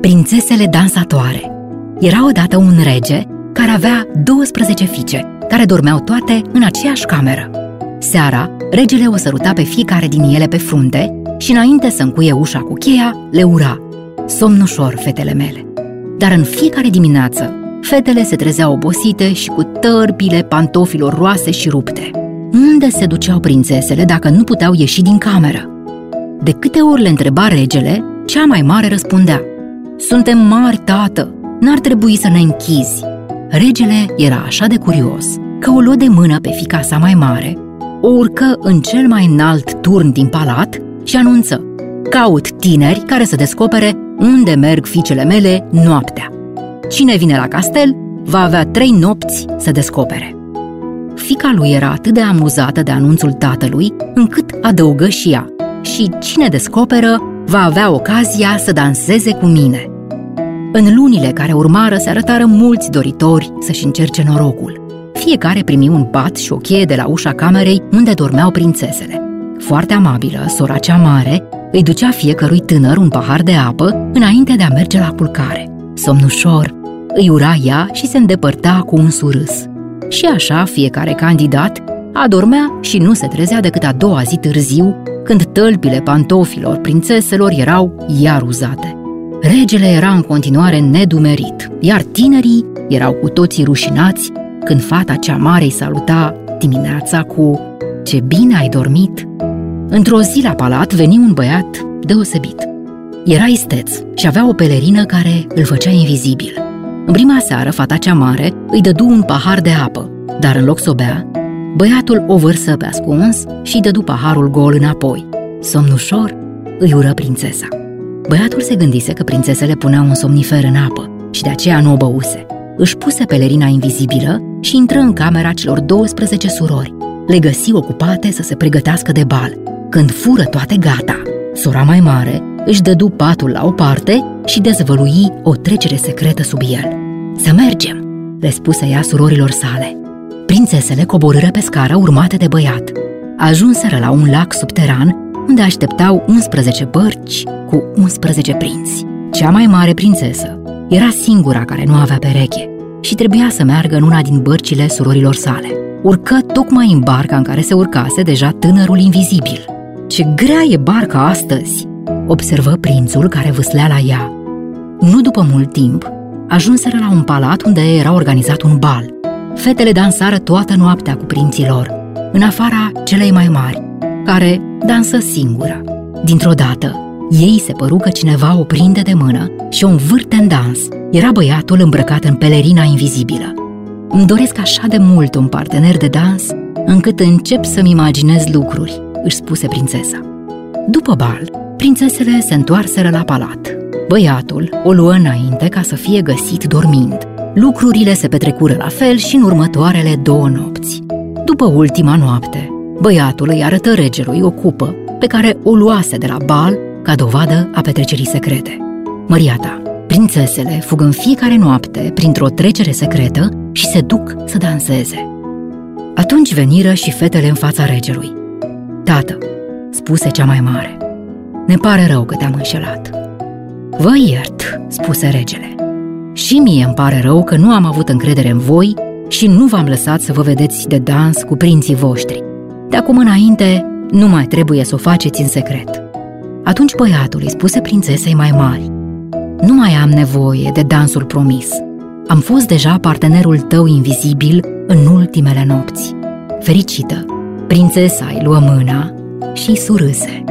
Prințesele dansatoare Era odată un rege care avea 12 fiice, care dormeau toate în aceeași cameră. Seara, regele o săruta pe fiecare din ele pe frunte și înainte să încuie ușa cu cheia, le ura Somn ușor, fetele mele. Dar în fiecare dimineață, fetele se trezeau obosite și cu tărpile pantofilor roase și rupte. Unde se duceau prințesele dacă nu puteau ieși din cameră? De câte ori le întreba regele, cea mai mare răspundea Suntem mari, tată, n-ar trebui să ne închizi. Regele era așa de curios că o luă de mână pe fica sa mai mare, o urcă în cel mai înalt turn din palat și anunță Caut tineri care să descopere unde merg fiicele mele noaptea. Cine vine la castel va avea trei nopți să descopere. Fica lui era atât de amuzată de anunțul tatălui, încât adăugă și ea. Și cine descoperă va avea ocazia să danseze cu mine. În lunile care urmară se arătară mulți doritori să-și încerce norocul. Fiecare primi un pat și o cheie de la ușa camerei unde dormeau prințesele. Foarte amabilă, sora cea mare îi ducea fiecărui tânăr un pahar de apă înainte de a merge la culcare. Somnușor, îi ura ea și se îndepărta cu un surâs. Și așa fiecare candidat adormea și nu se trezea decât a doua zi târziu, când tălpile pantofilor prințeselor erau iar uzate. Regele era în continuare nedumerit, iar tinerii erau cu toții rușinați când fata cea mare îi saluta dimineața cu Ce bine ai dormit! Într-o zi la palat veni un băiat deosebit. Era isteț și avea o pelerină care îl făcea invizibil. În prima seară, fata cea mare îi dădu un pahar de apă, dar în loc să o bea, băiatul o vărsă pe ascuns și îi dădu paharul gol înapoi. Somnușor îi ură prințesa. Băiatul se gândise că prințesele puneau un somnifer în apă și de aceea nu o băuse. Își puse pelerina invizibilă și intră în camera celor 12 surori. Le găsi ocupate să se pregătească de bal. Când fură toate gata, sora mai mare își dădu patul la o parte și dezvălui o trecere secretă sub el. Să mergem, le spuse ea surorilor sale. Prințesele coborâră pe scară urmate de băiat. Ajunseră la un lac subteran unde așteptau 11 bărci cu 11 prinți. Cea mai mare prințesă era singura care nu avea pereche și trebuia să meargă în una din bărcile surorilor sale. Urcă tocmai în barca în care se urcase deja tânărul invizibil. Ce grea e barca astăzi!" observă prințul care vâslea la ea. Nu după mult timp, ajunseră la un palat unde era organizat un bal. Fetele dansară toată noaptea cu prinții lor, în afara celei mai mari, care dansă singură. Dintr-o dată, ei se păru că cineva o prinde de mână și o învârte în dans. Era băiatul îmbrăcat în pelerina invizibilă. Îmi doresc așa de mult un partener de dans, încât încep să-mi imaginez lucruri, își spuse prințesa. După bal, prințesele se întoarseră la palat. Băiatul o luă înainte ca să fie găsit dormind. Lucrurile se petrecură la fel și în următoarele două nopți. După ultima noapte, băiatul îi arătă regelui o cupă pe care o luase de la bal ca dovadă a petrecerii secrete. Măriata, prințesele fug în fiecare noapte printr-o trecere secretă și se duc să danseze. Atunci veniră și fetele în fața regelui. Tată, spuse cea mai mare, ne pare rău că te-am înșelat. Vă iert, spuse regele. Și mie îmi pare rău că nu am avut încredere în voi și nu v-am lăsat să vă vedeți de dans cu prinții voștri. De acum înainte, nu mai trebuie să o faceți în secret. Atunci băiatul îi spuse prințesei mai mari, Nu mai am nevoie de dansul promis. Am fost deja partenerul tău invizibil în ultimele nopți. Fericită, prințesa îi luă mâna și surâse.